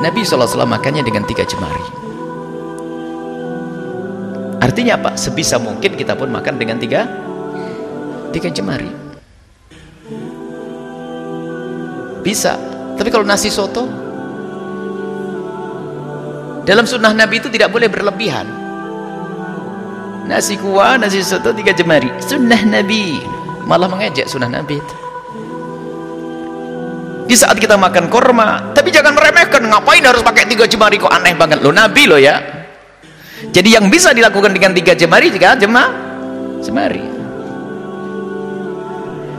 Nabi SAW makannya dengan tiga jemari. Artinya apa? sebisa mungkin kita pun makan dengan tiga tiga jemari. Bisa. Tapi kalau nasi soto? Dalam sunnah Nabi itu tidak boleh berlebihan. Nasi kuah, nasi soto tiga jemari. Sunnah Nabi. Malah mengejek sunnah Nabi itu di saat kita makan korma tapi jangan meremehkan ngapain harus pakai tiga jemari? Kok aneh banget lo Nabi lo ya. Jadi yang bisa dilakukan dengan tiga jemari jika jema jemari.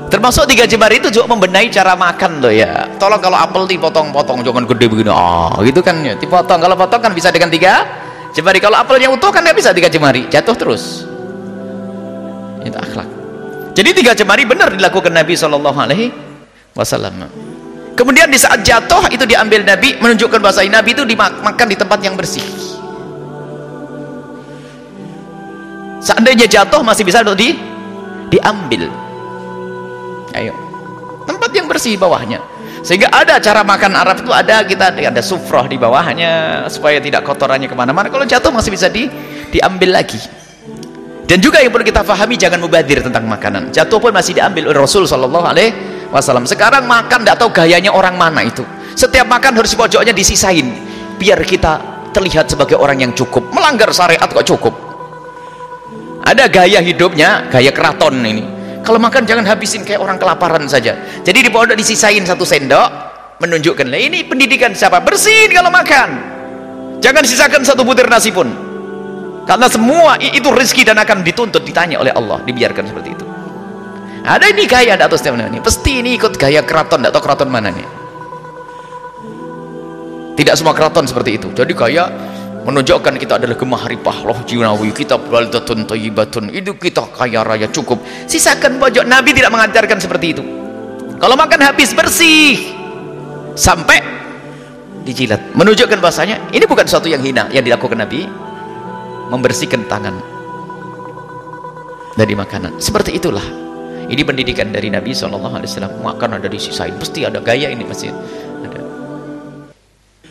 Termasuk tiga jemari itu juga membenahi cara makan loh ya. Tolong kalau apel dipotong-potong jangan gede begini. Oh, gitu kan ya dipotong. Kalau potong kan bisa dengan tiga jemari. Kalau apelnya utuh kan nggak bisa tiga jemari. Jatuh terus. Itu akhlak. Jadi tiga jemari benar dilakukan Nabi Shallallahu Alaihi Wasallam kemudian di saat jatuh itu diambil Nabi menunjukkan bahasa Nabi itu dimakan di tempat yang bersih. Seandainya jatuh masih bisa di diambil. Ayo. Tempat yang bersih bawahnya. Sehingga ada cara makan Arab itu ada kita ada sufroh di bawahnya supaya tidak kotorannya ke mana-mana. Kalau jatuh masih bisa di, diambil lagi. Dan juga yang perlu kita fahami jangan mubadir tentang makanan. Jatuh pun masih diambil oleh Rasul Shallallahu Alaihi Wasallam sekarang makan tidak tahu gayanya orang mana itu. Setiap makan harus pojoknya disisain biar kita terlihat sebagai orang yang cukup. Melanggar syariat kok cukup. Ada gaya hidupnya gaya keraton ini. Kalau makan jangan habisin kayak orang kelaparan saja. Jadi di pondok disisain satu sendok menunjukkan lah ini pendidikan siapa? Bersihin kalau makan. Jangan sisakan satu butir nasi pun. Karena semua itu rezeki dan akan dituntut ditanya oleh Allah dibiarkan seperti itu ada ini gaya atau setiap ini pasti ini ikut gaya keraton atau keraton mana nih? Tidak semua keraton seperti itu. Jadi gaya menunjukkan kita adalah gemah ripah loh jinawi kita baldatun tayyibatun. Itu kita kaya raya cukup. Sisakan pojok Nabi tidak mengajarkan seperti itu. Kalau makan habis bersih. Sampai dijilat. Menunjukkan bahasanya ini bukan sesuatu yang hina yang dilakukan Nabi. Membersihkan tangan dari makanan. Seperti itulah ini pendidikan dari Nabi SAW makan ada disisain pasti ada gaya ini pasti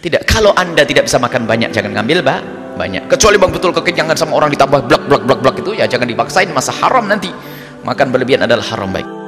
tidak, kalau anda tidak bisa makan banyak, jangan ngambil bah, banyak. Kecuali bang betul kekenyangan sama orang ditambah blak blak blak blak itu, ya jangan dipaksain, masa haram nanti. Makan berlebihan adalah haram baik.